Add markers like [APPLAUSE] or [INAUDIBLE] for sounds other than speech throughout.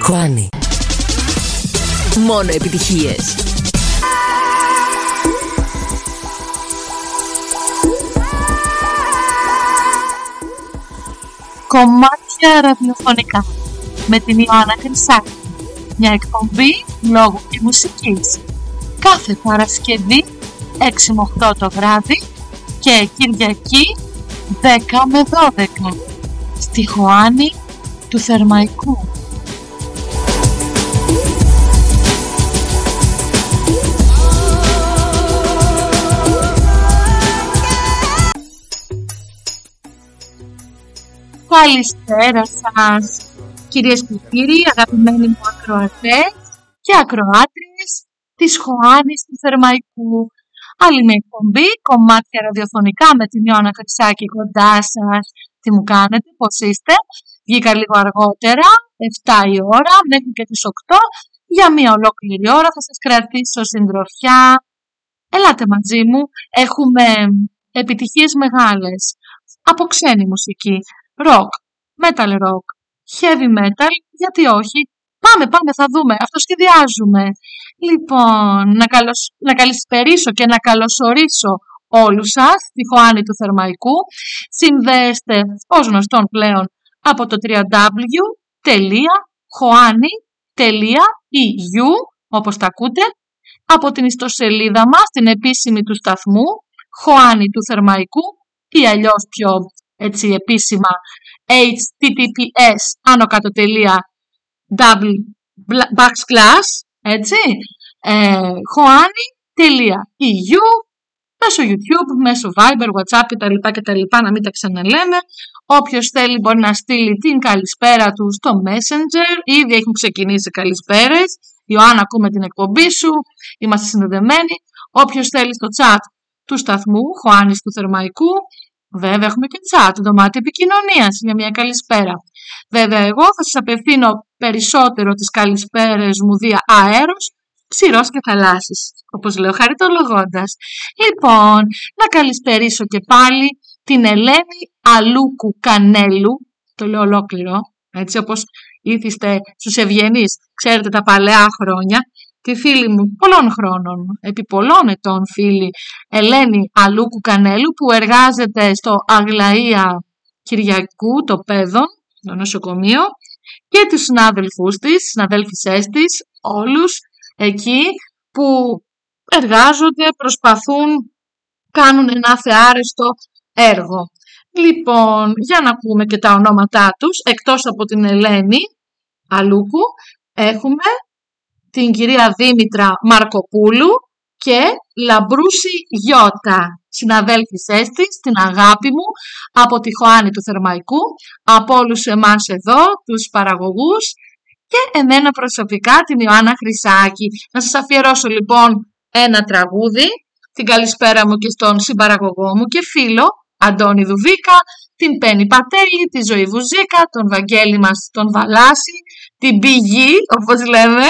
Χωάνι. Μόνο επιτυχίες. Κομμάτια ραδιοφωνικά με την Ιωάννα Χρυσάκη. Μια εκπομπή λόγου και μουσικής. Κάθε Παρασκευή 6 με 8 το βράδυ και Κυριακή 10 με 12 στη Χωάνη του Θερμαϊκού. Καλησπέρα σας κυρίες και κύριοι, αγαπημένοι μου ακροατές και ακροάτριες της Χωάνης του Θερμαϊκού. Άλλη μια εκπομπή, κομμάτια ραδιοφωνικά με την Ιώνα Χρυσάκη κοντά σας. Τι μου κάνετε, πώς είστε. Βγήκα λίγο αργότερα, 7 η ώρα, μέχρι και τις 8. Για μία ολόκληρη ώρα θα σας κρατήσω συντροφιά. Ελάτε μαζί μου, έχουμε επιτυχίες μεγάλες από ξένη μουσική rock, metal rock, heavy metal, γιατί όχι; Πάμε, πάμε, θα δούμε, αυτό σχεδιάζουμε. Λοιπόν, να, καλωσ... να καλησπερίσω και να καλωσορίσω όλους σας, τη Χωάνη του Θερμαϊκού. Συνδέστε, ως γνωστόν πλέον, από το www.hoani.eu, όπως τα ακούτε, από την ιστοσελίδα μας, την επίσημη του σταθμού, Χωάνη του Θερμαϊκού, ή αλλιώς πιο έτσι επίσημα https άνω κάτω τελεία double backslash έτσι ε, hoani.eu μέσω YouTube, μέσω Viber, WhatsApp κτλ. κτλ να μην τα ξαναλέμε. Όποιος θέλει μπορεί να στείλει την καλησπέρα του στο Messenger. Ήδη έχουν ξεκινήσει καλησπέρες. Ιωάννα, ακούμε την εκπομπή σου. Είμαστε συνδεδεμένοι. Όποιος θέλει στο chat του σταθμού, Χωάνης του Θερμαϊκού, Βέβαια, έχουμε και chat, δωμάτιο επικοινωνίας για μια καλησπέρα. Βέβαια, εγώ θα σας απευθύνω περισσότερο τις καλησπέρες μου δια αέρο, ξηρός και θαλάσσης, όπως λέω χαριτολογώντας. Λοιπόν, να καλησπερίσω και πάλι την Ελένη Αλούκου Κανέλου, το λέω ολόκληρο, έτσι όπως ήθιστε στους ευγενείς, ξέρετε τα παλαιά χρόνια, τη φίλη μου πολλών χρόνων, επί πολλών ετών φίλη, Ελένη Αλούκου Κανέλου, που εργάζεται στο Αγλαία Κυριακού, το Πέδον, το νοσοκομείο, και τους συνάδελφούς της, συναδέλφισές της, όλους εκεί που εργάζονται, προσπαθούν, κάνουν ένα θεάρεστο έργο. Λοιπόν, για να πούμε και τα ονόματά τους, εκτός από την Ελένη Αλούκου, έχουμε την κυρία Δήμητρα Μαρκοπούλου και Λαμπρούση Γιώτα, συναδέλφισές της, την αγάπη μου, από τη Χωάνη του Θερμαϊκού, από όλους εμάς εδώ, τους παραγωγούς και εμένα προσωπικά την Ιωάννα Χρυσάκη. Να σας αφιερώσω λοιπόν ένα τραγούδι, την καλησπέρα μου και στον συμπαραγωγό μου και φίλο, Αντώνη Δουβίκα, την Πέννη Πατέλη, τη Ζωή Βουζίκα, τον Βαγγέλη μας τον Βαλάση, την πηγή, όπως λέμε,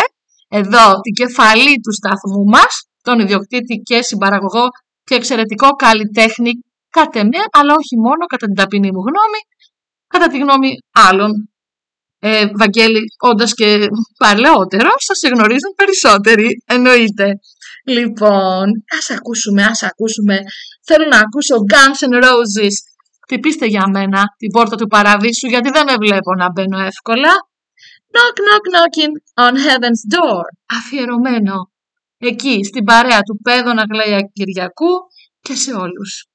εδώ την κεφαλή του σταθμού μας, τον ιδιοκτήτη και συμπαραγωγό και εξαιρετικό καλλιτέχνη κατ' εμέ, αλλά όχι μόνο κατά την ταπεινή μου γνώμη, κατά τη γνώμη άλλων. Ε, Βαγγέλη, όντας και παλαιότερος, σα γνωρίζουν περισσότεροι, εννοείται. Λοιπόν, ας ακούσουμε, ας ακούσουμε. Θέλω να ακούσω Guns N' Roses. Χτυπήστε για μένα την πόρτα του παραδείσου, γιατί δεν με βλέπω να μπαίνω εύκολα. Knock, knock, knocking on heaven's door. Αφιερωμένο εκεί στην παρέα του Πέδωνα Αγλαία Κυριακού και σε όλους.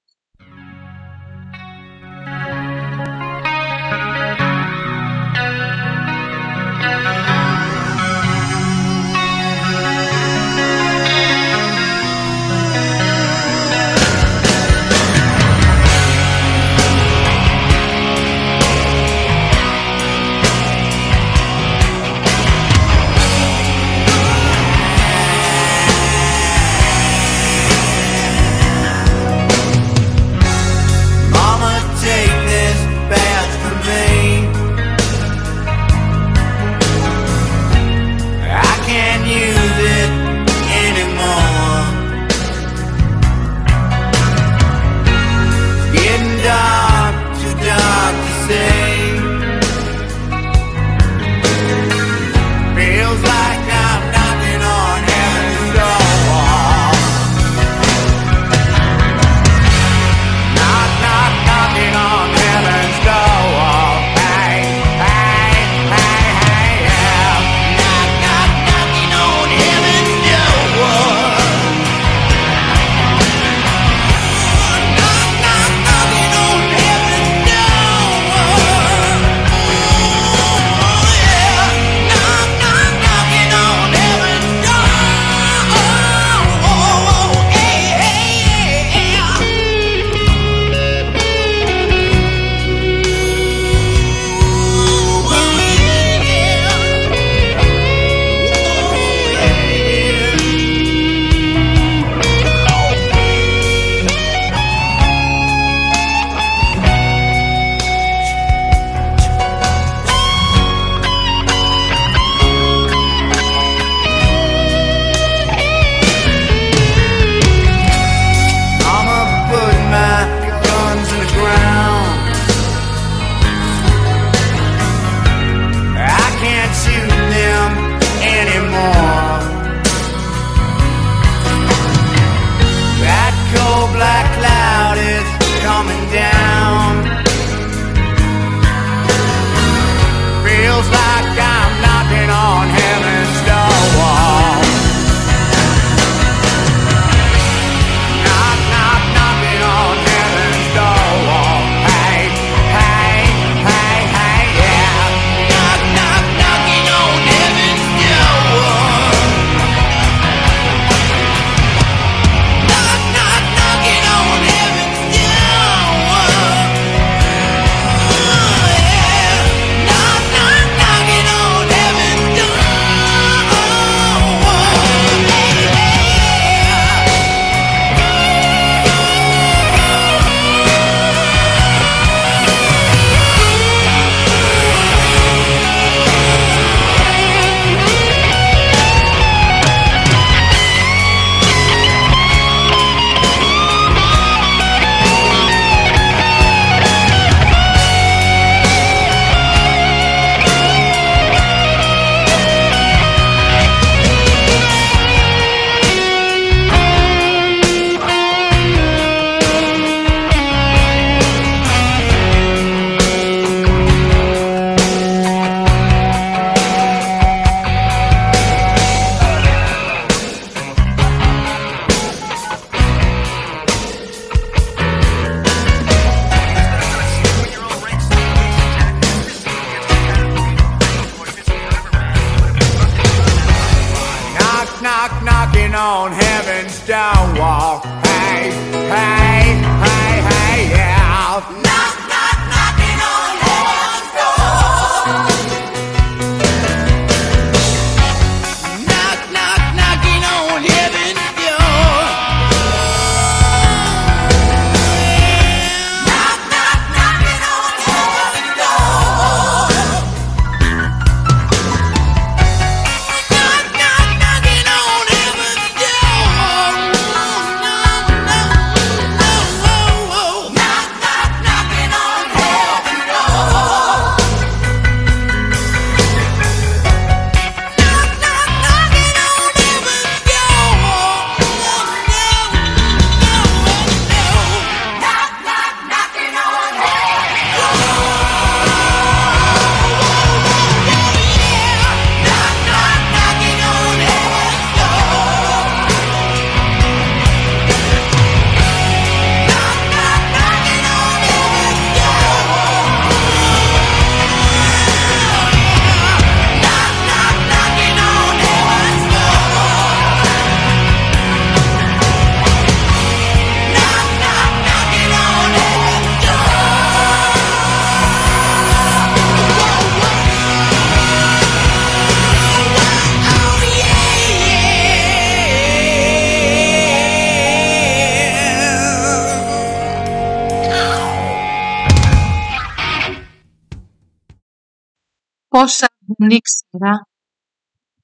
Δεν ήξερα,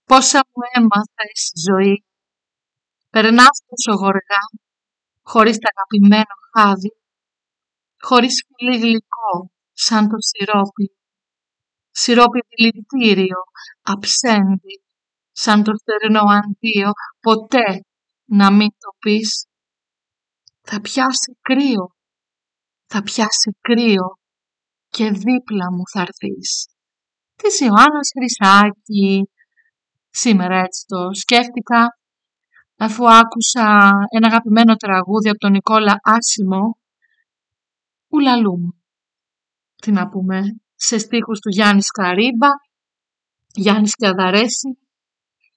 πόσα μου έμαθες ζωή. Περνάς τόσο γοργά, χωρίς τα αγαπημένο χάδι, χωρίς φιλί γλυκό, σαν το σιρόπι. Σιρόπι δηλητήριο, αψέντη, σαν το στερνό αντίο, ποτέ να μην το πεις. Θα πιάσει κρύο, θα πιάσει κρύο και δίπλα μου θα της Ιωάννας Χρυσάκη. Σήμερα έτσι το σκέφτηκα αφού άκουσα ένα αγαπημένο τραγούδι από τον Νικόλα Άσιμο «Ουλαλούμ». Τι να πούμε, σε στίχους του Γιάννης Σκαρίμπα, Γιάννης Σκιαδαρέση,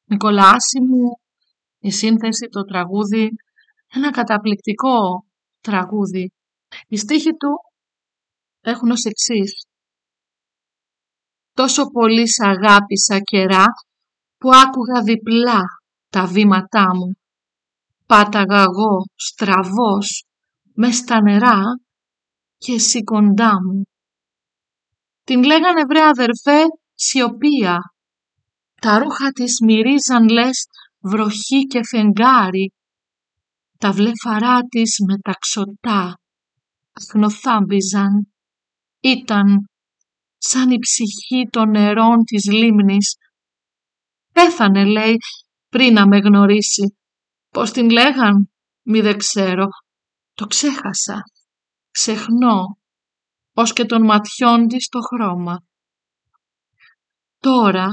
Νικόλα Άσιμου, η σύνθεση, το τραγούδι, ένα καταπληκτικό τραγούδι. Οι στίχοι του έχουν ως εξής. Τόσο πολύ σ' αγάπησα καιρά που άκουγα διπλά τα βήματά μου. Πάταγα εγώ στραβός μες στα νερά και εσύ κοντά μου. Την λέγανε βρε αδερφέ σιωπία. Τα ρούχα της μυρίζαν λες βροχή και φεγγάρι. Τα βλέφαρά της μεταξωτά αχνοθάμπιζαν. Ήταν σαν η ψυχή των νερών της λίμνης. Πέθανε, λέει, πριν να με γνωρίσει. Πώς την λέγαν, μη δεν ξέρω. Το ξέχασα. Ξεχνώ, ως και των ματιών της το χρώμα. Τώρα,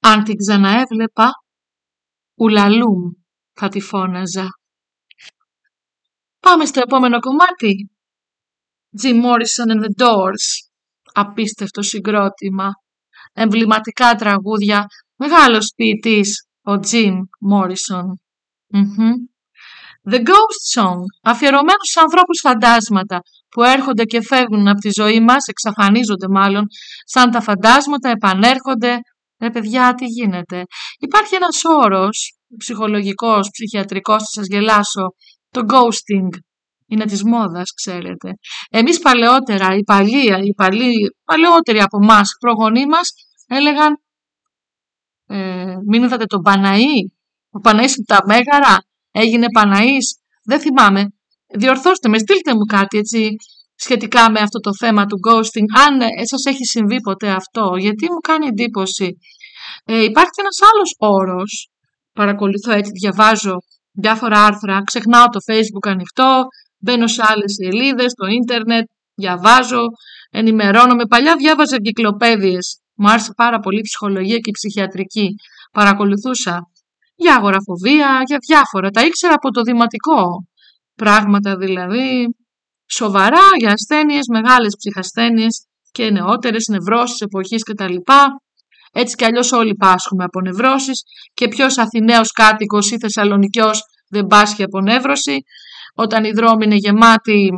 αν την ξαναέβλεπα, ουλαλούμ θα τη φώναζα. Πάμε στο επόμενο κομμάτι. Jim Morrison and the Doors απίστευτο συγκρότημα, εμβληματικά τραγούδια, μεγάλος ποιητής, ο Jim Morrison. The Ghost Song, αφιερωμένος στους ανθρώπους φαντάσματα που έρχονται και φεύγουν από τη ζωή μας, εξαφανίζονται μάλλον, σαν τα φαντάσματα επανέρχονται. Ρε παιδιά, τι γίνεται; Υπάρχει ένας όρος, ψυχολογικός, ψυχιατρικός, θα σας γελάσω, το ghosting είναι της μόδας, ξέρετε. Εμείς παλαιότερα, οι παλιοί, οι παλιοί, παλαιότεροι από εμάς, προγονείς μας, έλεγαν ε, μην είδατε τον Παναή, ο Παναής τα Μέγαρα, έγινε Παναής, δεν θυμάμαι. Διορθώστε με, στείλτε μου κάτι έτσι σχετικά με αυτό το θέμα του ghosting, αν ε, σας έχει συμβεί ποτέ αυτό, γιατί μου κάνει εντύπωση. Ε, υπάρχει ένας άλλος όρος, παρακολουθώ έτσι, διαβάζω διάφορα άρθρα, ξεχνάω το facebook ανοιχτό, Μπαίνω σε άλλες σελίδες, στο ίντερνετ, διαβάζω, ενημερώνομαι. Παλιά διάβαζα εγκυκλοπαίδειες. Μου άρεσε πάρα πολύ η ψυχολογία και η ψυχιατρική. Παρακολουθούσα για αγοραφοβία, για διάφορα. Τα ήξερα από το δηματικό. Πράγματα δηλαδή σοβαρά για ασθένειες, μεγάλες ψυχασθένειες και νεότερες, νευρώσεις εποχής κτλ. Έτσι κι αλλιώς όλοι πάσχουμε από νευρώσεις και ποιος Αθηναίος κάτοικος ή Θεσσαλονικιός δεν πάσχει από νεύρωση. Όταν οι δρόμοι είναι γεμάτοι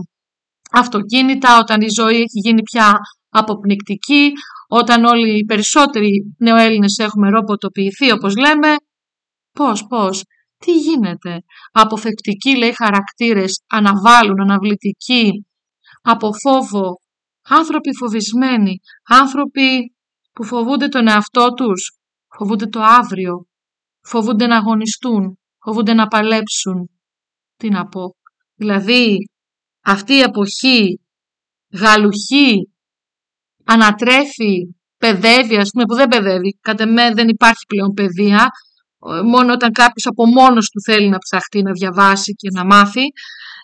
αυτοκίνητα, όταν η ζωή έχει γίνει πια αποπνικτική, όταν όλοι οι περισσότεροι νεοέλληνες έχουμε ρομποτοποιηθεί όπως λέμε. Πώς, πώς, τι γίνεται. Αποφεκτικοί λέει χαρακτήρες αναβάλουν, αναβλητικοί, από φόβο, άνθρωποι φοβισμένοι, άνθρωποι που φοβούνται τον εαυτό τους, φοβούνται το αύριο, φοβούνται να αγωνιστούν, φοβούνται να παλέψουν. Τι να πω. Δηλαδή, αυτή η εποχή γαλουχή ανατρέφει, παιδεύει, ας πούμε, που δεν παιδεύει. Κατά με δεν υπάρχει πλέον παιδεία. Μόνο όταν κάποιος από μόνος του θέλει να ψαχτεί, να διαβάσει και να μάθει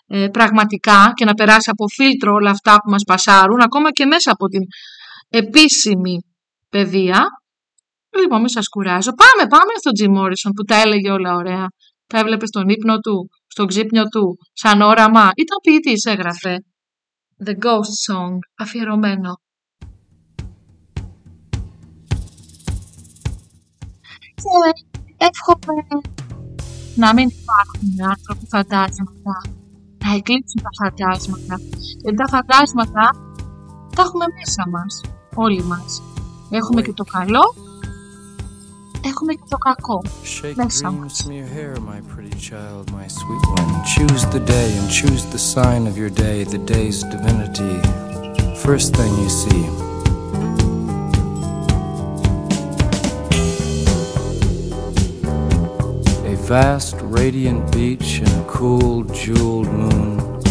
ε, πραγματικά και να περάσει από φίλτρο όλα αυτά που μας πασάρουν, ακόμα και μέσα από την επίσημη παιδεία. Λοιπόν, μην σας κουράζω. Πάμε, πάμε στον Τζι Μόρισον που τα έλεγε όλα ωραία. Τα έβλεπες στον ύπνο του, στον ξύπνιο του, σαν όραμα. Ήταν ποιητής, έγραφε. The Ghost Song, αφιερωμένο. Και εύχομαι να μην υπάρχουν άνθρωποι φαντάσματα, να εκλείψουν τα φαντάσματα. Γιατί τα φαντάσματα τα έχουμε μέσα μας, όλοι μας. Έχουμε και το καλό, Shake como é que. Your hair, my pretty child, my sweet one. Choose the day and choose the sign of your day, the day's divinity. First thing you see. A vast, radiant beach and a cool, jeweled moon.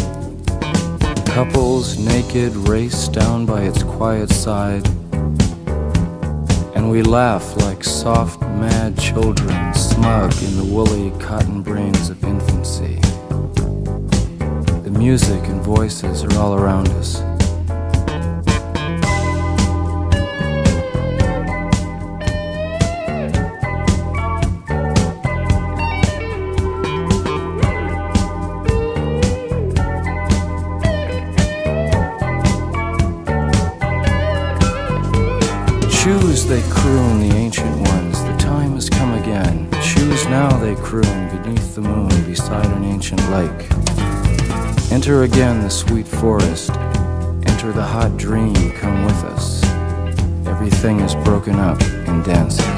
Couples naked race down by its quiet side we laugh like soft, mad children, smug in the woolly cotton brains of infancy. The music and voices are all around us. They croon, the ancient ones, the time has come again. Choose now, they croon, beneath the moon, beside an ancient lake. Enter again the sweet forest, enter the hot dream, come with us. Everything is broken up and dances.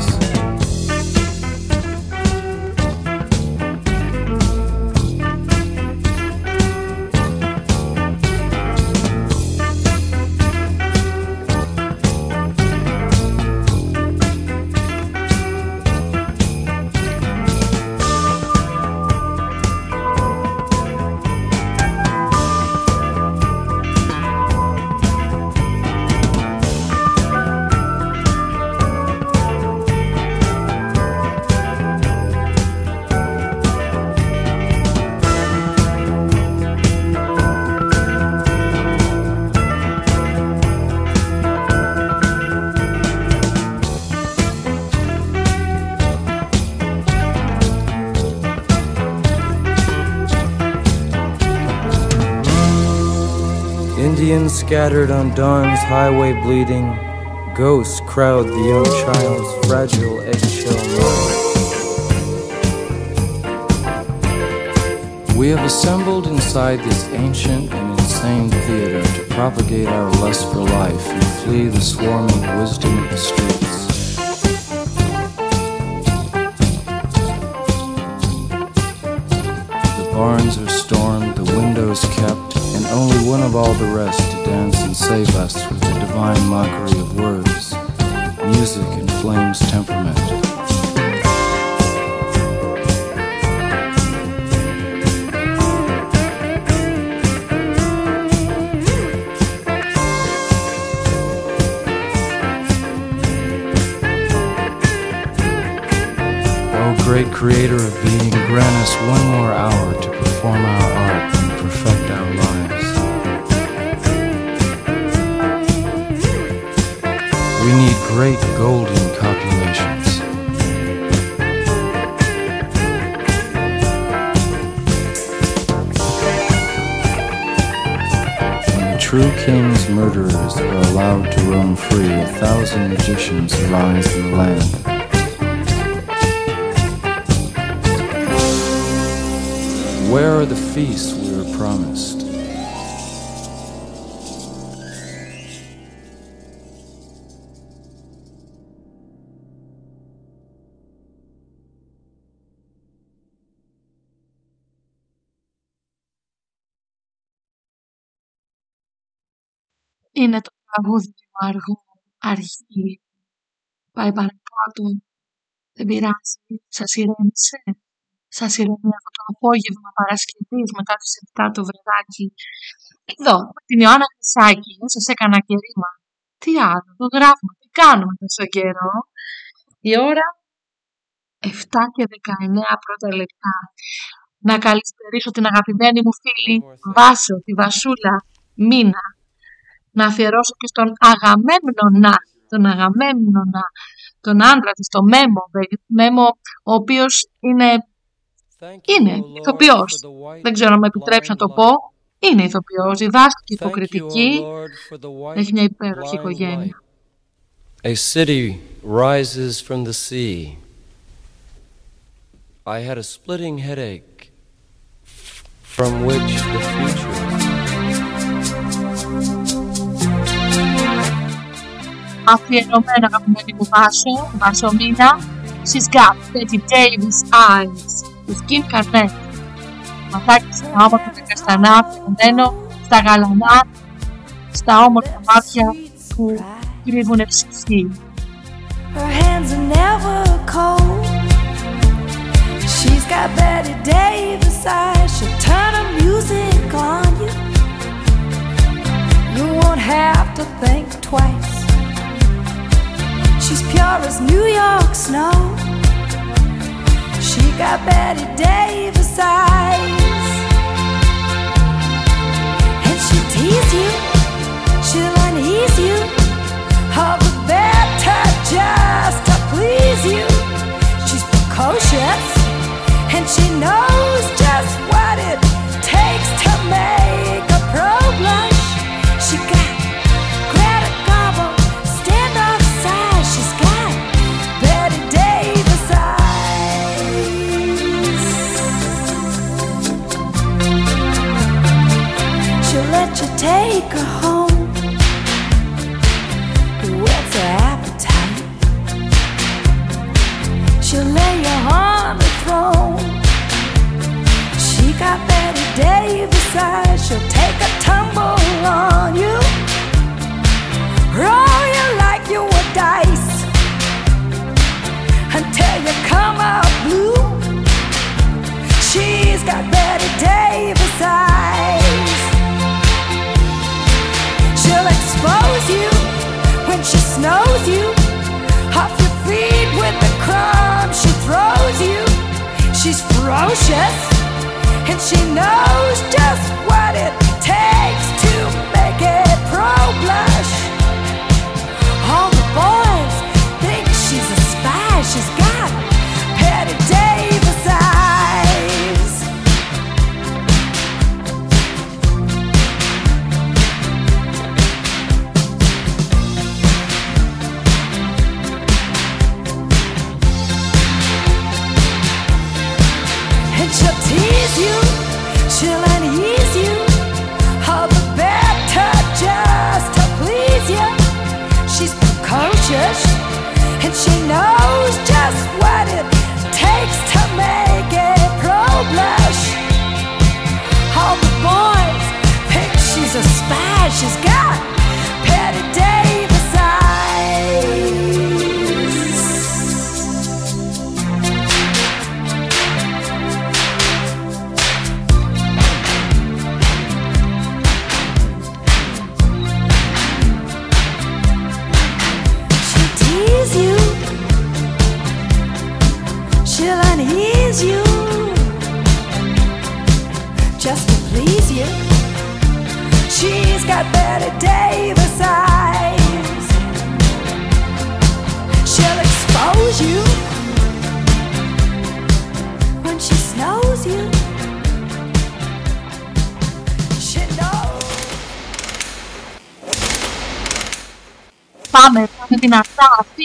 Indians scattered on dawn's highway bleeding, ghosts crowd the young child's fragile eggshell mind. We have assembled inside this ancient and insane theater to propagate our lust for life and flee the swarming wisdom of the streets. The barns are stormed, the windows kept, only one of all the rest to dance and save us with the divine mockery of words. Music inflames temperament. O great creator of being, grant us one more hour to perform our lies in the land. Where are the feasts we were promised? in het hoofdwaardig archief. Πάει παρακάτω. Δεν πειράζει. Σας ηρέμησε. Σας ηρεμεί αυτό το απόγευμα Παρασκευής μετά τις 7 το βρεδάκι. Εδώ, με την Ιωάννα Χρυσάκη, σας έκανα και ρήμα. Τι άλλο, το γράφουμε, τι κάνουμε τόσο καιρό. Η ώρα 7 και 19 πρώτα λεπτά. Να καλησπερίσω την αγαπημένη μου φίλη Βάσο, τη Βασούλα, Μίνα, να αφιερώσω και στον Αγαμέμνονα, τον Αγαμέμνονα, τον άντρα της, τον Μέμο, Μέμο, ο οποίος είναι, είναι ηθοποιός. Δεν ξέρω αν με επιτρέψει να το πω. Είναι ηθοποιός, διδάσκει υποκριτική, έχει μια υπέροχη οικογένεια. A city rises from the sea. I had a splitting headache from which the future αφιερωμένα αγαπημένη μου Βάσο, Βάσο Μίνα, She's got Betty Davis eyes, του Kim Καρνέτ. Ματάκι στα όμορφα τα καστανά, φαινόμενο, στα γαλανά, στα όμορφα μάτια που κρύβουν ψυχή. Her hands are never cold. She's got Betty Davis eyes. She'll turn her music on you. You won't have to think twice. She's pure as New York snow. She got Betty Davis eyes. And she'll tease you, she'll unease you.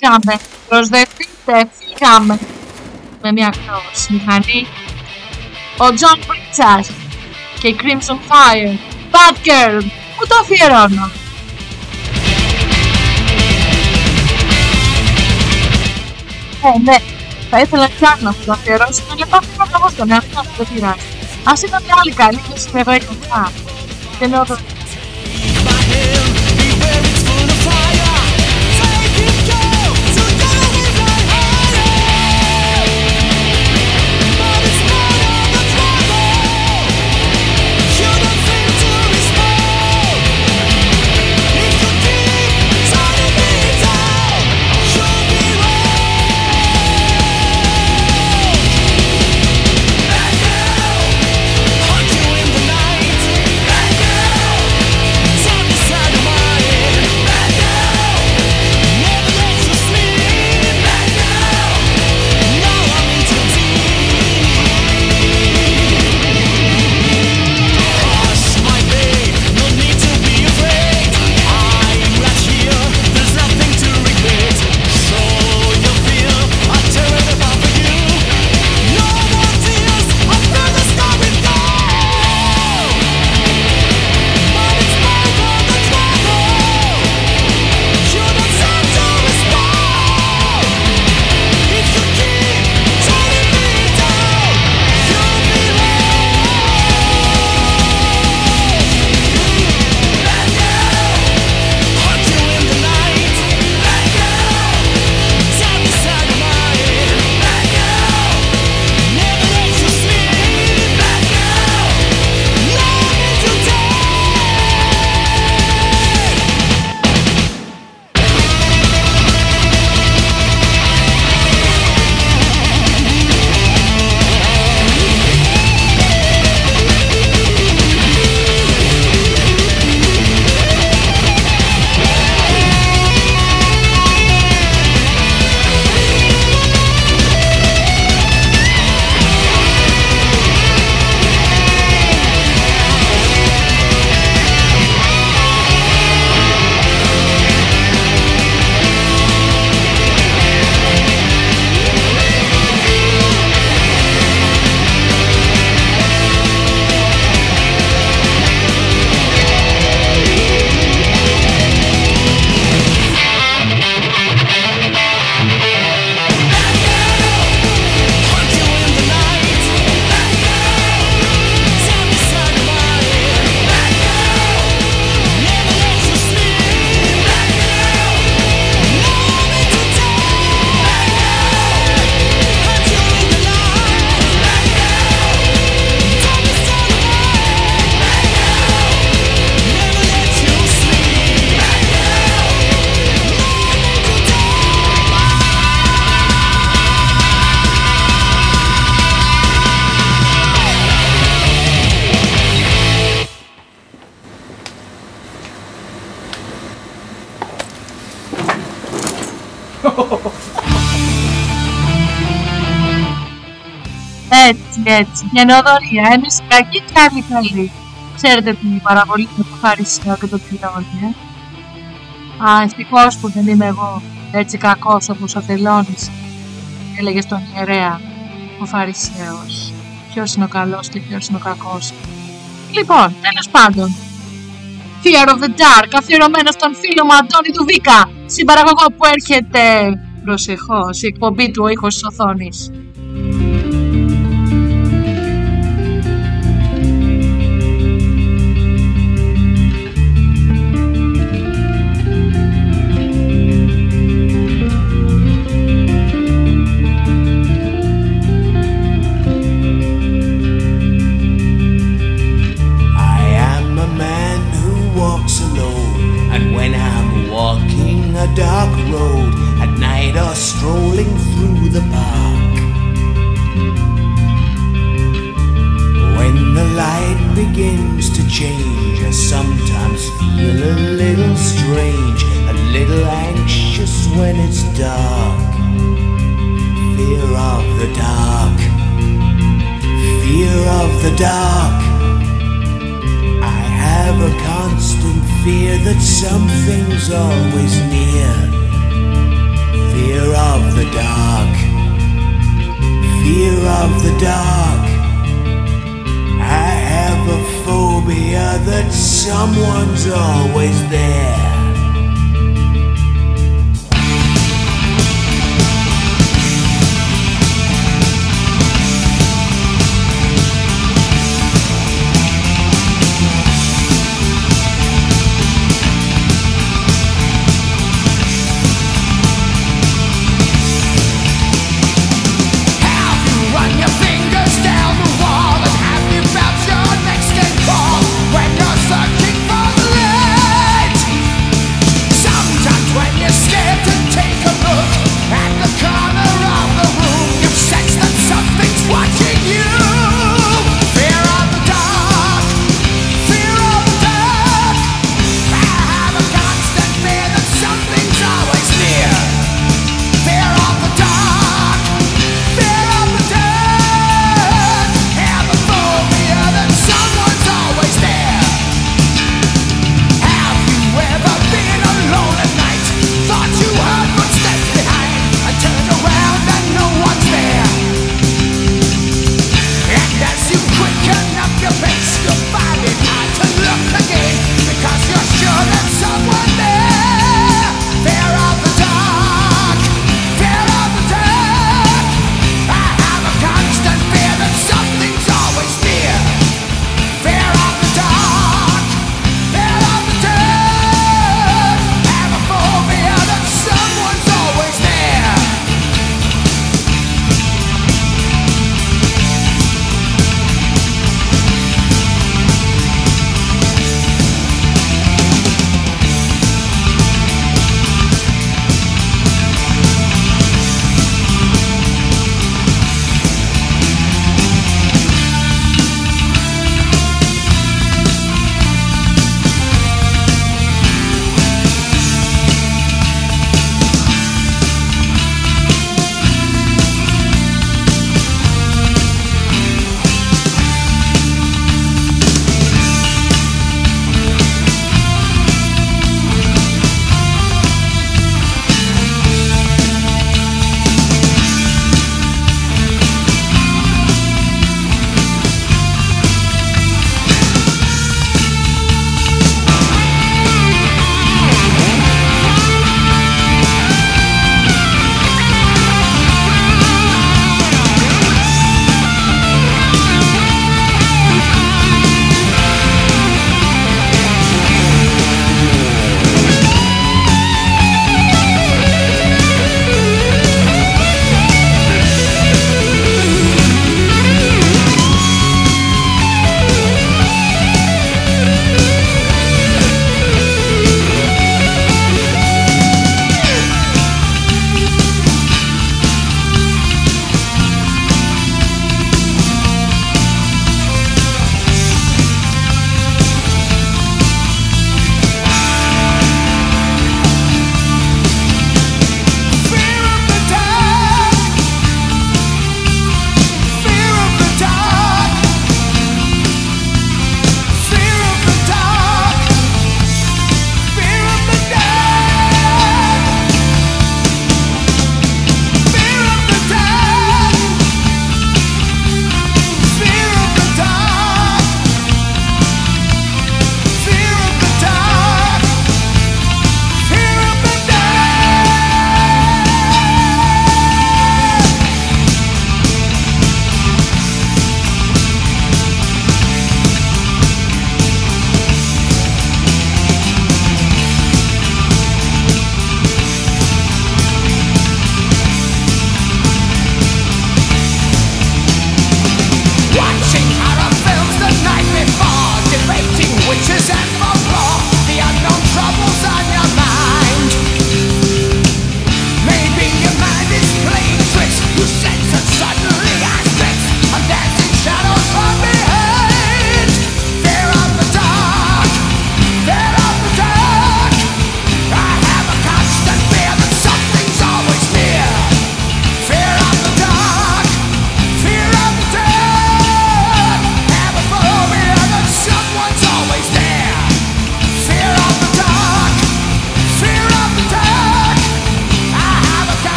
Φύγαμε, προσδεθείτε, φύγαμε. Με μια cross μηχανή. Ο John Pritchard και η Crimson Fire. Bad Girl, που το αφιερώνω. Ε, ναι, θα ήθελα κι άλλο να σου το αφιερώσω, αλλά πάω να εγώ στον εαυτό μου, δεν πειράζει. Ας ήταν άλλη καλή και στην εδώ κοντά. Δεν είναι Γενναιοδορία. Εμείς κακοί και άλλοι καλοί. Ξέρετε την παραβολή με το Φαρισαίο και το Πυλώνι, ε; Α, ευτυχώς που δεν είμαι εγώ έτσι κακός όπως ο Θελώνης. Έλεγε στον ιερέα ο Φαρισαίος. Ποιος είναι ο καλός και ποιος είναι ο κακός. Λοιπόν, τέλος πάντων. Fear of the Dark, αφιερωμένο στον φίλο μου Αντώνη του Βίκα, συμπαραγωγό που έρχεται προσεχώς η εκπομπή του ο ήχος της οθόνης. Change, I sometimes feel a little strange, a little anxious when it's dark. Fear of the dark, fear of the dark. I have a constant fear that something's always near. Fear of the dark. Fear of the dark. Have a phobia that someone's always there.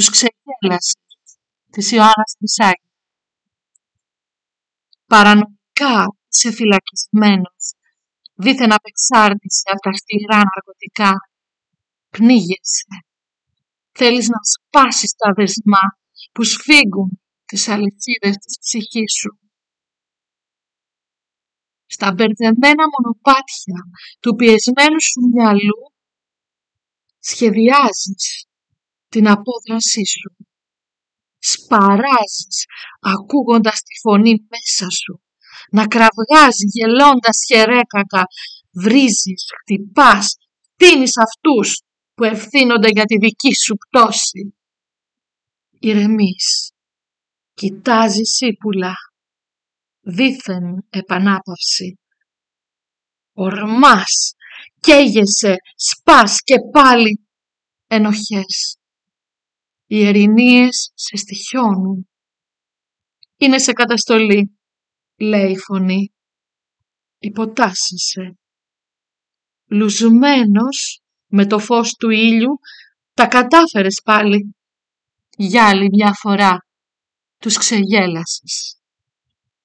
Τους ξεγέλασε της Ιωάννας Χρυσάκη. Παρανομικά σε φυλακισμένος, δίθεν απεξάρτησε από τα στιγρά ναρκωτικά. Πνίγεσαι. Θέλεις να σπάσεις τα δεσμά που σφίγγουν τις αλυσίδες της ψυχής σου. Στα μπερδεμένα μονοπάτια του πιεσμένου σου μυαλού σχεδιάζεις την απόδρασή σου. Σπαράζεις ακούγοντας τη φωνή μέσα σου. Να κραυγάζεις γελώντας χερέκακα. Βρίζεις, χτυπάς, τίνεις αυτούς που ευθύνονται για τη δική σου πτώση. Ηρεμείς. Κοιτάζεις ύπουλα. Δήθεν επανάπαυση. Ορμάς, καίγεσαι, σπάς και πάλι ενοχές. Οι ερηνίες σε στοιχιώνουν. Είναι σε καταστολή, λέει η φωνή. Υποτάσσεσαι. Λουζουμένος με το φως του ήλιου τα κατάφερες πάλι. Για άλλη μια φορά τους ξεγέλασες.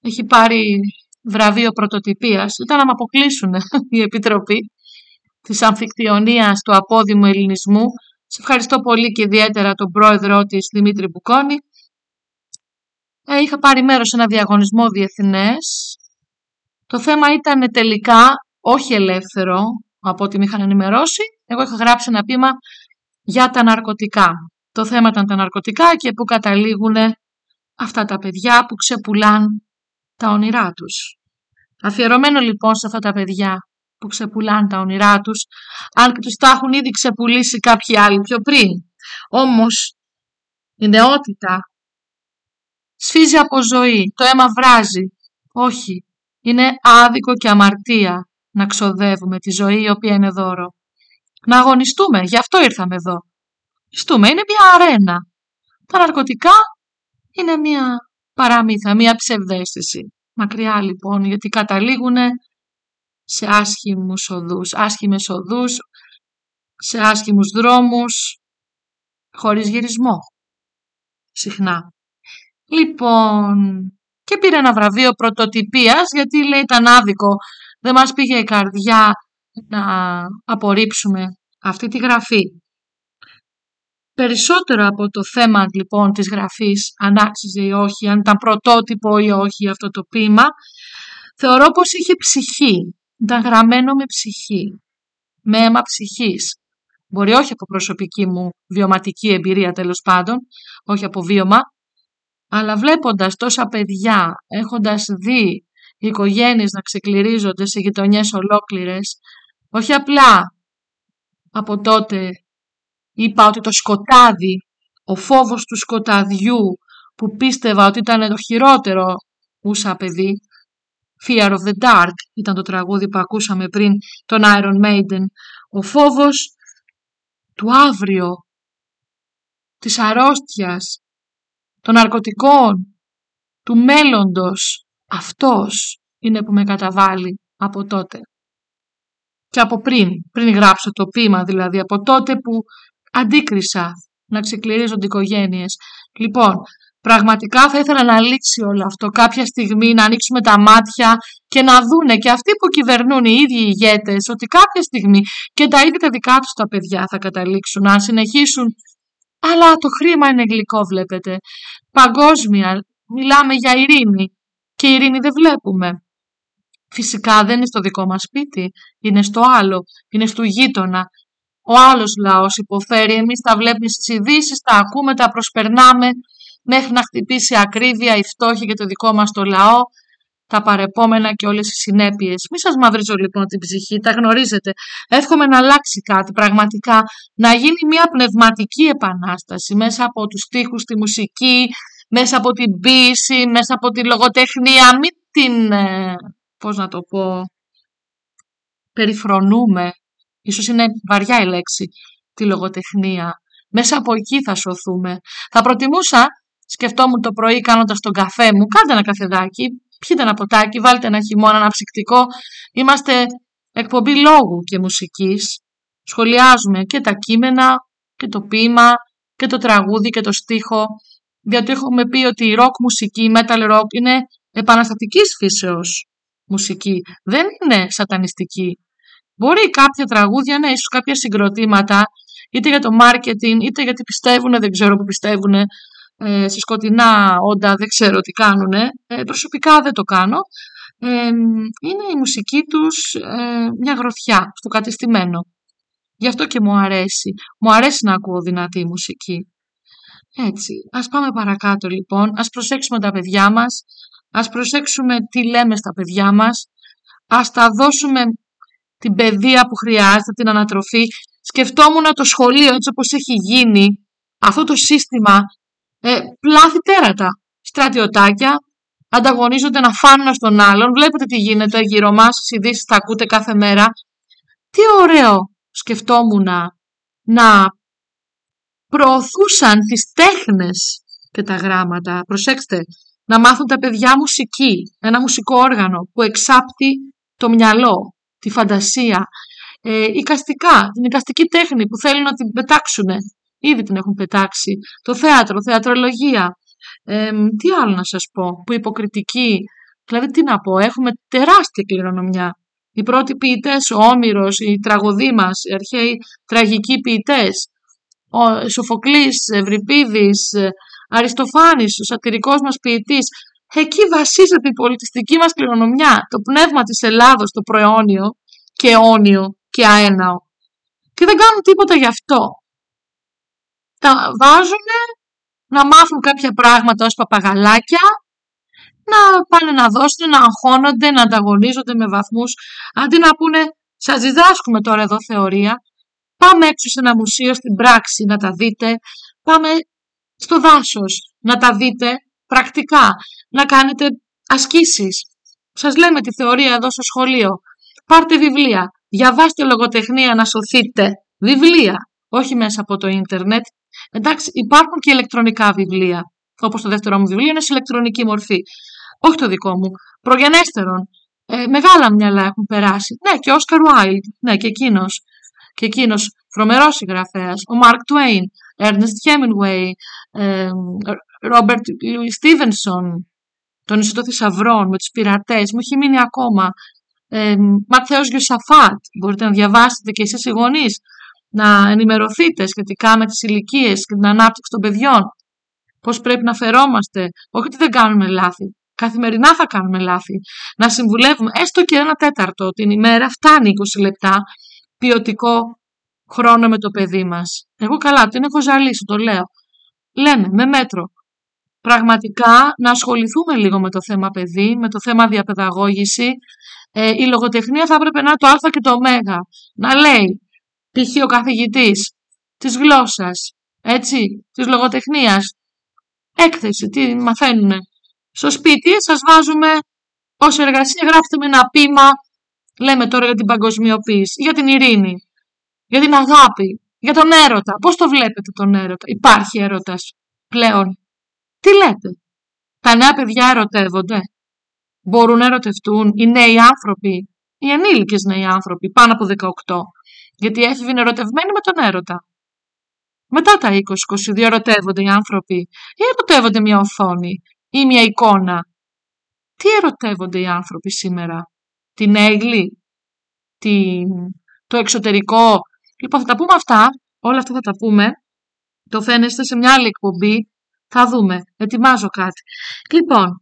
Έχει πάρει βραβείο πρωτοτυπίας. Ήταν να με αποκλείσουν [LAUGHS] η Επιτροπή της Αμφικτιονίας του Απόδημου Ελληνισμού. Σε ευχαριστώ πολύ και ιδιαίτερα τον πρόεδρό της Δημήτρη Μπουκόνη. Ε, είχα πάρει μέρος σε ένα διαγωνισμό διεθνές. Το θέμα ήταν τελικά όχι ελεύθερο από ό,τι με είχαν ενημερώσει. Εγώ είχα γράψει ένα πείμα για τα ναρκωτικά. Το θέμα ήταν τα ναρκωτικά και πού καταλήγουν αυτά τα παιδιά που ξεπουλάν τα όνειρά τους. Αφιερωμένο λοιπόν σε αυτά τα παιδιά που ξεπουλάν τα όνειρά τους, αν και τους τα έχουν ήδη ξεπουλήσει κάποιοι άλλοι πιο πριν. Όμως η νεότητα σφίζει από ζωή, το αίμα βράζει. Όχι, είναι άδικο και αμαρτία να ξοδεύουμε τη ζωή η οποία είναι δώρο. Να αγωνιστούμε, γι' αυτό ήρθαμε εδώ. Αγωνιστούμε, είναι μια αρένα. Τα ναρκωτικά είναι μια παραμύθα, μια ψευδέστηση. Μακριά λοιπόν, γιατί καταλήγουν σε άσχημους οδούς, άσχημες οδούς, σε άσχημους δρόμους, χωρίς γυρισμό. Συχνά. Λοιπόν, και πήρε ένα βραβείο πρωτοτυπίας, γιατί λέει ήταν άδικο, δεν μας πήγε η καρδιά να απορρίψουμε αυτή τη γραφή. Περισσότερο από το θέμα λοιπόν της γραφής, αν άξιζε ή όχι, αν ήταν πρωτότυπο ή όχι αυτό το ποίημα, θεωρώ πως είχε ψυχή. Ήταν γραμμένο με ψυχή, με αίμα ψυχής. Μπορεί όχι από προσωπική μου βιωματική εμπειρία τέλος πάντων, όχι από βίωμα, αλλά βλέποντας τόσα παιδιά, έχοντας δει οι οικογένειες να ξεκληρίζονται σε γειτονιές ολόκληρες, όχι απλά από τότε είπα ότι το σκοτάδι, ο φόβος του σκοταδιού που πίστευα ότι ήταν το χειρότερο ούσα παιδί, Fear of the Dark ήταν το τραγούδι που ακούσαμε πριν τον Iron Maiden, ο φόβος του αύριο, της αρρώστιας, των ναρκωτικών, του μέλλοντος, αυτός είναι που με καταβάλει από τότε. Και από πριν, πριν γράψω το πείμα δηλαδή, από τότε που αντίκρισα να ξεκληρίζονται οικογένειες. Λοιπόν, πραγματικά θα ήθελα να λήξει όλο αυτό κάποια στιγμή, να ανοίξουμε τα μάτια και να δούνε και αυτοί που κυβερνούν οι ίδιοι οι ηγέτες ότι κάποια στιγμή και τα ίδια τα δικά τους τα παιδιά θα καταλήξουν, να συνεχίσουν. Αλλά το χρήμα είναι γλυκό βλέπετε. Παγκόσμια, μιλάμε για ειρήνη και ειρήνη δεν βλέπουμε. Φυσικά δεν είναι στο δικό μας σπίτι, είναι στο άλλο, είναι στο γείτονα. Ο άλλος λαός υποφέρει, εμείς τα βλέπουμε στις ειδήσεις, τα ακούμε, τα προσπερνάμε μέχρι να χτυπήσει ακρίβεια η φτώχεια για το δικό μας το λαό, τα παρεπόμενα και όλες οι συνέπειες. Μη σας μαυρίζω λοιπόν την ψυχή, τα γνωρίζετε. Εύχομαι να αλλάξει κάτι πραγματικά, να γίνει μια πνευματική επανάσταση μέσα από τους στίχους, τη μουσική, μέσα από την ποίηση, μέσα από τη λογοτεχνία, μην την, ε, πώς να το πω, περιφρονούμε. Ίσως είναι βαριά η λέξη, τη λογοτεχνία. Μέσα από εκεί θα σωθούμε. Θα προτιμούσα, σκεφτόμουν το πρωί κάνοντας τον καφέ μου, κάντε ένα καφεδάκι, πιείτε ένα ποτάκι, βάλτε ένα χειμώνα, ένα ψυκτικό. Είμαστε εκπομπή λόγου και μουσικής. Σχολιάζουμε και τα κείμενα και το ποίημα και το τραγούδι και το στίχο, διότι έχουμε πει ότι η rock μουσική, η metal rock είναι επαναστατικής φύσεως μουσική, δεν είναι σατανιστική. Μπορεί κάποια τραγούδια, ναι, ίσως κάποια συγκροτήματα, είτε για το marketing, είτε γιατί πιστεύουν, δεν ξέρω που πιστεύουν, ε, σε σκοτεινά όντα, δεν ξέρω τι κάνουν. Ε, προσωπικά δεν το κάνω. Ε, είναι η μουσική τους ε, μια γροθιά στο κατεστημένο. Γι' αυτό και μου αρέσει. Μου αρέσει να ακούω δυνατή μουσική. Έτσι, ας πάμε παρακάτω λοιπόν, ας προσέξουμε τα παιδιά μας, ας προσέξουμε τι λέμε στα παιδιά μας, ας τα δώσουμε την παιδεία που χρειάζεται, την ανατροφή. Σκεφτόμουν το σχολείο έτσι όπως έχει γίνει, αυτό το σύστημα, ε, πλάθη τέρατα, στρατιωτάκια, ανταγωνίζονται να φάνουν στον άλλον. Βλέπετε τι γίνεται γύρω μας, στις ειδήσεις τα ακούτε κάθε μέρα. Τι ωραίο σκεφτόμουν να προωθούσαν τις τέχνες και τα γράμματα. Προσέξτε, να μάθουν τα παιδιά μουσική, ένα μουσικό όργανο που εξάπτει το μυαλό, τη φαντασία, ε, οικαστικά, την οικαστική τέχνη που θέλουν να την πετάξουν. Ήδη την έχουν πετάξει. Το θέατρο, θεατρολογία. Ε, τι άλλο να σας πω, που υποκριτική. Δηλαδή τι να πω, έχουμε τεράστια κληρονομιά. Οι πρώτοι ποιητές, ο Όμηρος, οι τραγωδοί μας, οι αρχαίοι τραγικοί ποιητές, ο Σοφοκλής, Ευρυπίδης, Αριστοφάνης, ο σατυρικός μας ποιητής. Εκεί βασίζεται η πολιτιστική μας κληρονομιά, το πνεύμα της Ελλάδος, το προαιώνιο και αιώνιο και αέναο. Και δεν κάνουν τίποτα γι' αυτό. Τα βάζουν να μάθουν κάποια πράγματα ως παπαγαλάκια, να πάνε να δώσουν, να αγχώνονται, να ανταγωνίζονται με βαθμούς, αντί να πούνε σας διδάσκουμε τώρα εδώ θεωρία, πάμε έξω σε ένα μουσείο στην πράξη να τα δείτε, πάμε στο δάσος να τα δείτε πρακτικά, να κάνετε ασκήσεις. Σας λέμε τη θεωρία εδώ στο σχολείο. Πάρτε βιβλία, διαβάστε λογοτεχνία να σωθείτε. Βιβλία, όχι μέσα από το ίντερνετ. Εντάξει, υπάρχουν και ηλεκτρονικά βιβλία. Όπως το δεύτερο μου βιβλίο είναι σε ηλεκτρονική μορφή. Όχι το δικό μου. Προγενέστερον. Ε, μεγάλα μυαλά έχουν περάσει. Ναι, και ο Όσκαρ Βάιλντ. Ναι, και εκείνος. Και εκείνος, τρομερός συγγραφέας. Ο Μαρκ Τουέιν. Ernest Hemingway, Ρόμπερτ Λουί Στίβενσον, τον Ισοτό Θησαυρών με τους πειρατές, μου έχει μείνει ακόμα. Ε, Ματθαίος Γιωσαφάτ, μπορείτε να διαβάσετε και εσείς οι γονείς, να ενημερωθείτε σχετικά με τις ηλικίες και την ανάπτυξη των παιδιών, πώς πρέπει να φερόμαστε, όχι ότι δεν κάνουμε λάθη, καθημερινά θα κάνουμε λάθη, να συμβουλεύουμε έστω και ένα τέταρτο την ημέρα, φτάνει 20 λεπτά, ποιοτικό χρόνο με το παιδί μας. Εγώ καλά, την έχω ζαλίσει, το λέω. Λέμε, με μέτρο. Πραγματικά να ασχοληθούμε λίγο με το θέμα παιδί, με το θέμα διαπαιδαγώγηση. Ε, η λογοτεχνία θα έπρεπε να είναι το α και το ω. Να λέει, π.χ. ο καθηγητής της γλώσσας, έτσι, της λογοτεχνίας, έκθεση, τι μαθαίνουνε. Στο σπίτι σας βάζουμε ως εργασία, γράφτε με ένα πείμα, λέμε τώρα για την παγκοσμιοποίηση, για την ειρήνη για την αγάπη, για τον έρωτα. Πώς το βλέπετε τον έρωτα; Υπάρχει έρωτας πλέον; Τι λέτε; Τα νέα παιδιά ερωτεύονται. Μπορούν να ερωτευτούν οι νέοι άνθρωποι, οι ενήλικες νέοι άνθρωποι, πάνω από 18. Γιατί οι έφηβοι είναι ερωτευμένοι με τον έρωτα. Μετά τα 20-22 ερωτεύονται οι άνθρωποι ή ερωτεύονται μια οθόνη ή μια εικόνα. Τι ερωτεύονται οι άνθρωποι σήμερα; Την έγκλη, την... το εξωτερικό; Λοιπόν, θα τα πούμε αυτά, όλα αυτά θα τα πούμε. Το φαίνεστε σε μια άλλη εκπομπή. Θα δούμε. Ετοιμάζω κάτι. Λοιπόν,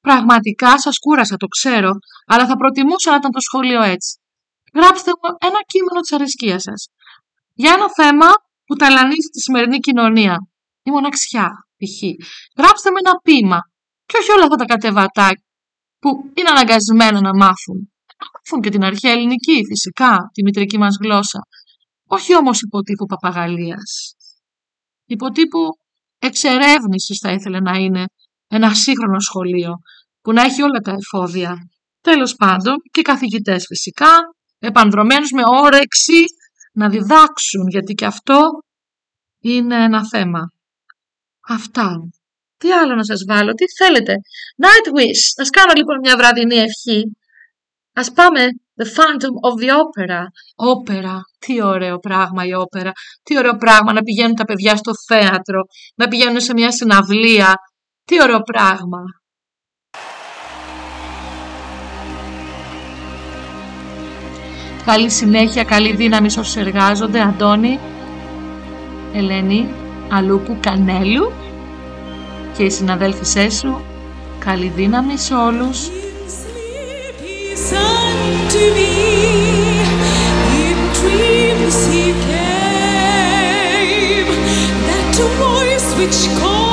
πραγματικά σας κούρασα, το ξέρω, αλλά θα προτιμούσα να ήταν το σχόλιο έτσι. Γράψτε μου ένα κείμενο της αρεσκίας σας. Για ένα θέμα που ταλανίζει τη σημερινή κοινωνία. Η μοναξιά, π.χ. Γράψτε με ένα ποίημα. Και όχι όλα αυτά τα κατεβατάκια που είναι αναγκασμένα να μάθουν. Να μάθουν και την αρχαία ελληνική, φυσικά, τη μητρική μας γλώσσα. Όχι όμως υποτύπου παπαγαλίας. Υποτύπου εξερεύνησης θα ήθελε να είναι ένα σύγχρονο σχολείο που να έχει όλα τα εφόδια. Τέλος πάντων και καθηγητές φυσικά, επανδρομένους με όρεξη να διδάξουν, γιατί και αυτό είναι ένα θέμα. Αυτά. Τι άλλο να σας βάλω, τι θέλετε. Nightwish, ας κάνω λοιπόν μια βραδινή ευχή. Ας πάμε The Phantom of the Opera. Όπερα. Τι ωραίο πράγμα η όπερα. Τι ωραίο πράγμα να πηγαίνουν τα παιδιά στο θέατρο, να πηγαίνουν σε μια συναυλία. Τι ωραίο πράγμα. Καλή συνέχεια, καλή δύναμη σε όσους εργάζονται. Αντώνη, Ελένη, Αλούκου, Κανέλου και οι συναδέλφισές σου. Καλή δύναμη σε όλους. which calls.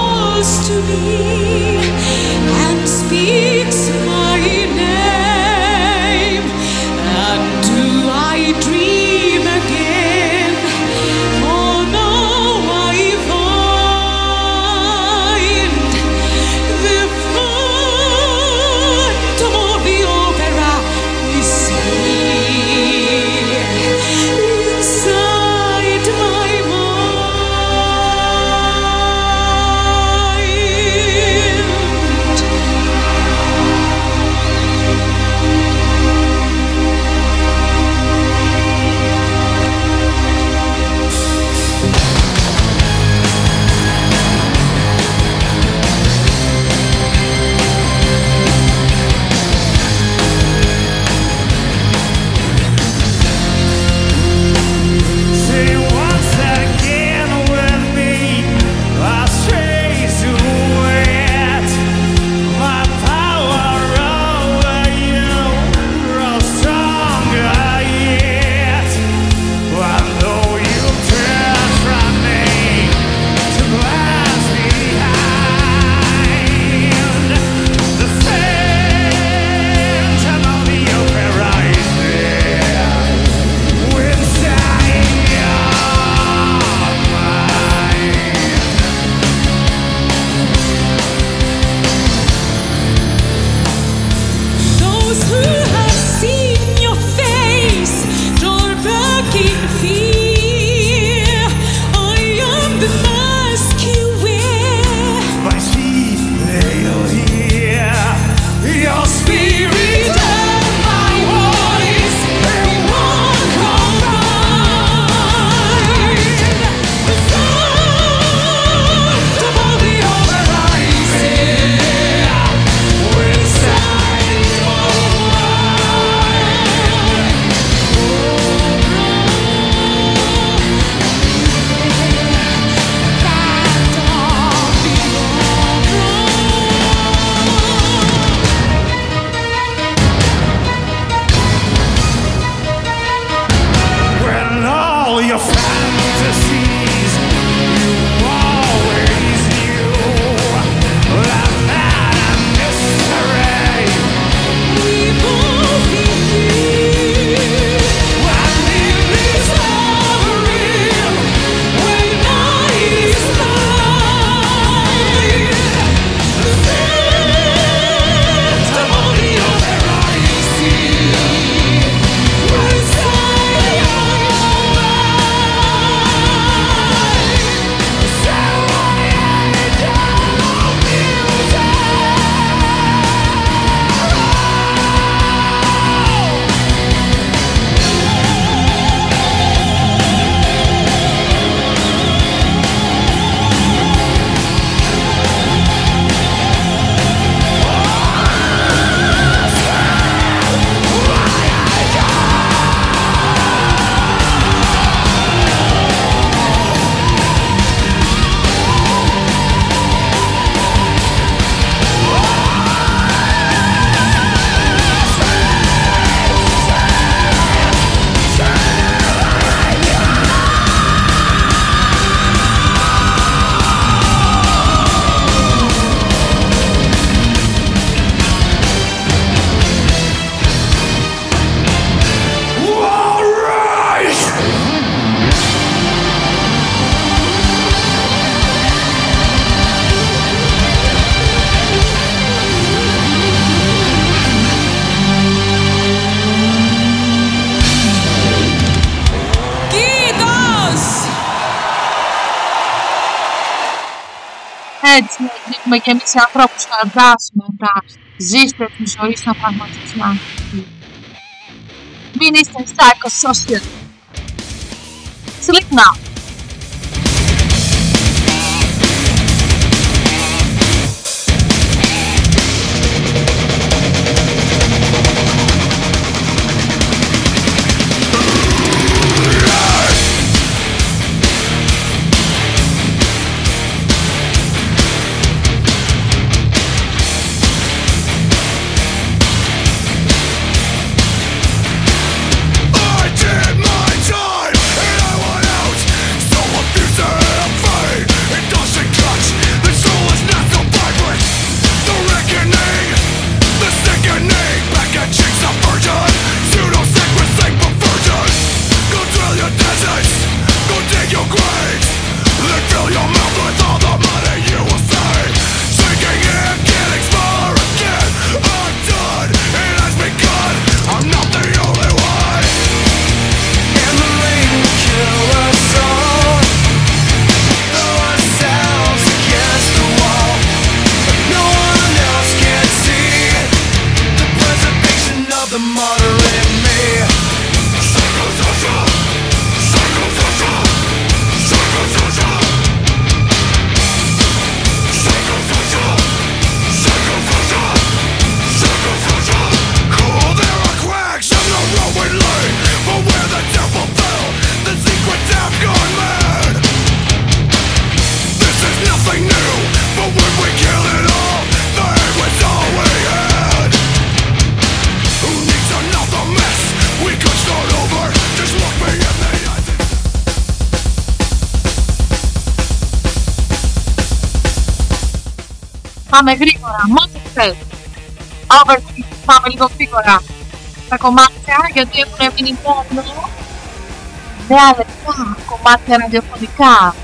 έτσι να δίνουμε και εμείς οι ανθρώπους να βγάζουμε τα ζήστε τη ζωή σαν πραγματικοί άνθρωποι. Μην είστε psychosocial. Sleep now. Πάμε γρήγορα, μόνο χθες. Over πάμε λίγο γρήγορα. Τα κομμάτια, γιατί έχουν μείνει μόνο Δε λεπτά κομμάτια ραδιοφωνικά.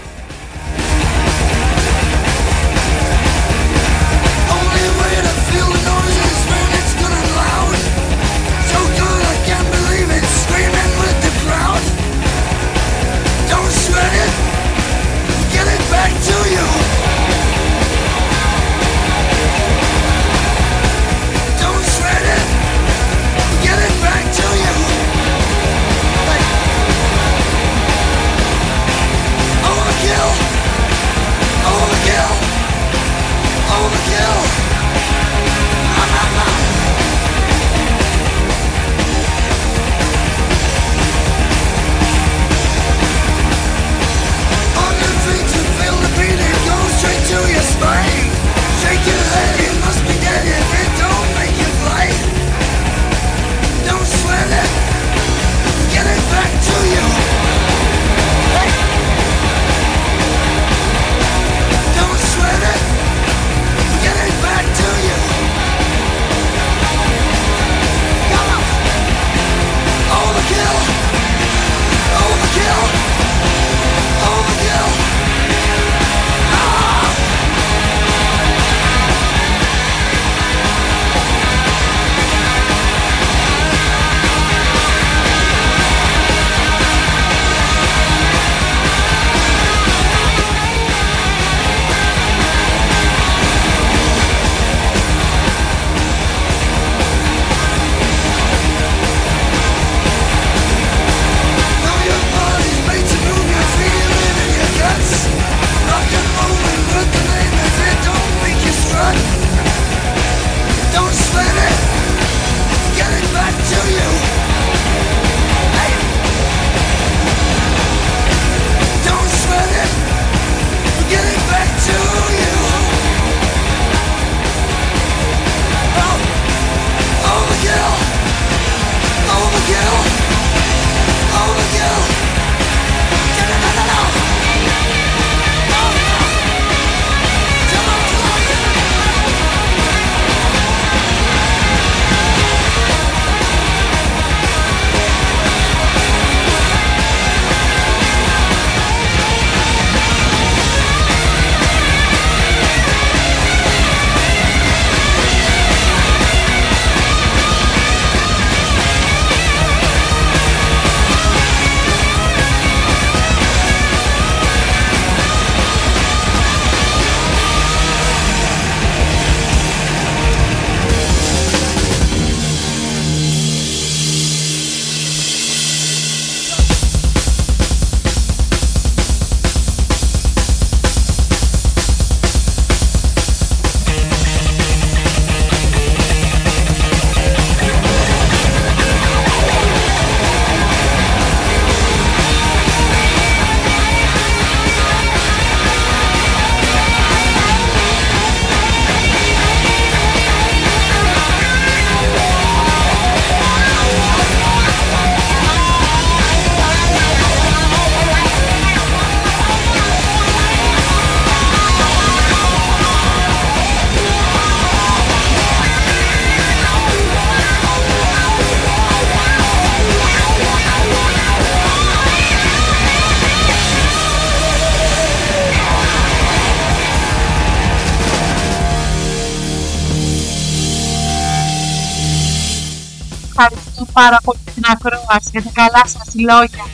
Πάρα πολύ την ακρόαση για τα καλά σας λόγια.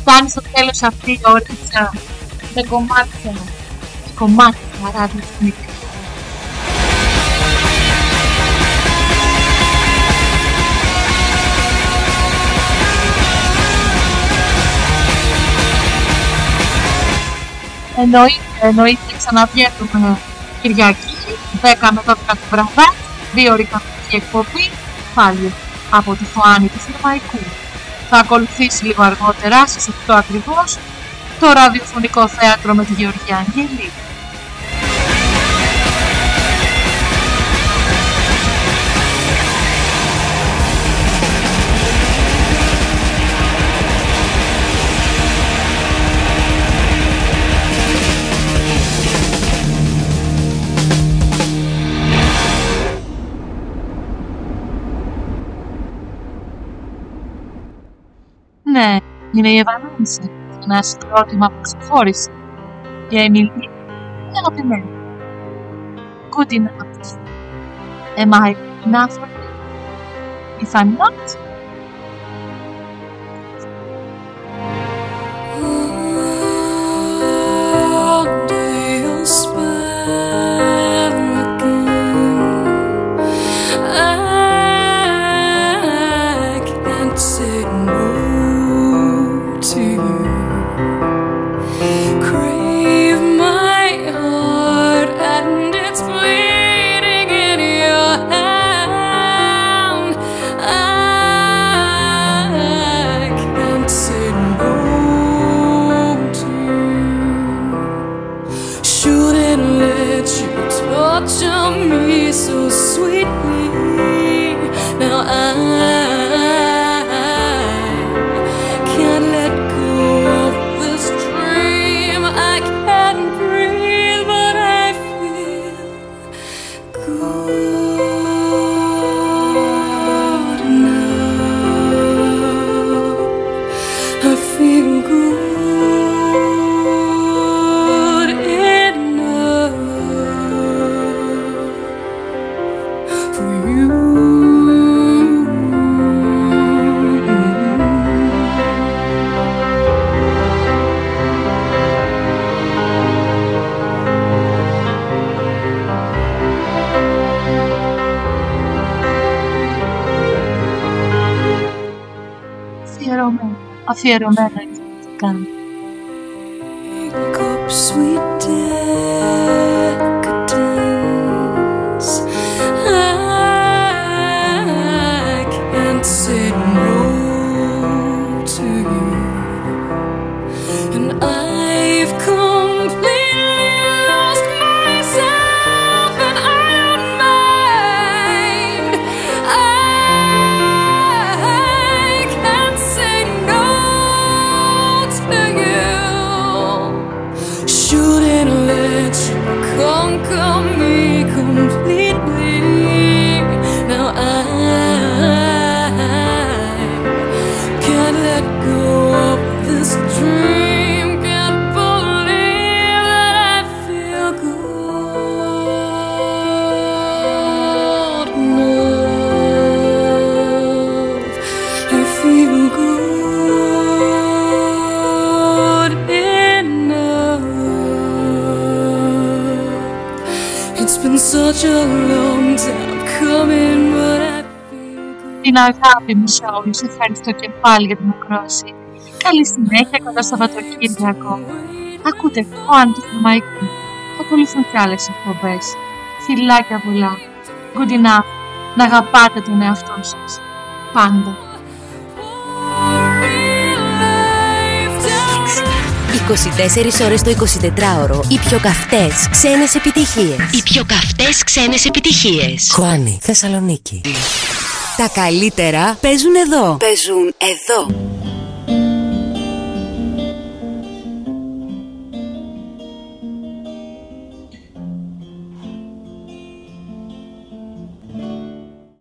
Φτάνει στο τέλος αυτή η ωρίτσα με κομμάτια, με κομμάτια ραδιοφωνικά. Εννοείται, εννοείται ξαναβγαίνουμε Κυριακή, 10 με 12 το βραδάκι, δύο ώρες κανονική εκπομπή, πάλι από τη Φωάνη του Φλεμαϊκού. Θα ακολουθήσει λίγο αργότερα, στις 8 ακριβώς, το ραδιοφωνικό θέατρο με τη Γεωργία Αγγέλη. Ναι, είναι η Ευανόνισσα. Ένα συγκρότημα που ξεχώρισε. Η Εμιλή είναι αγαπημένη. Good enough. Am I good enough for you? If I'm not, αφιερωμένο. Αφιερωμένο αγάπη μου σε όλους. Ευχαριστώ και πάλι για την ακρόαση. Καλή συνέχεια κατά Σαββατοκύριακο. Ακούτε ο Άντρος του Μαϊκού. Ακολουθούν και άλλες εκπομπές. Φιλάκια πολλά. Good enough. Να αγαπάτε τον εαυτό σας. Πάντα. 24 ώρες το 24ωρο. Οι πιο καυτές ξένες επιτυχίες. Οι πιο καυτές ξένες επιτυχίες. Χουάνι, Θεσσαλονίκη. Τα καλύτερα παίζουν εδώ. Παίζουν εδώ.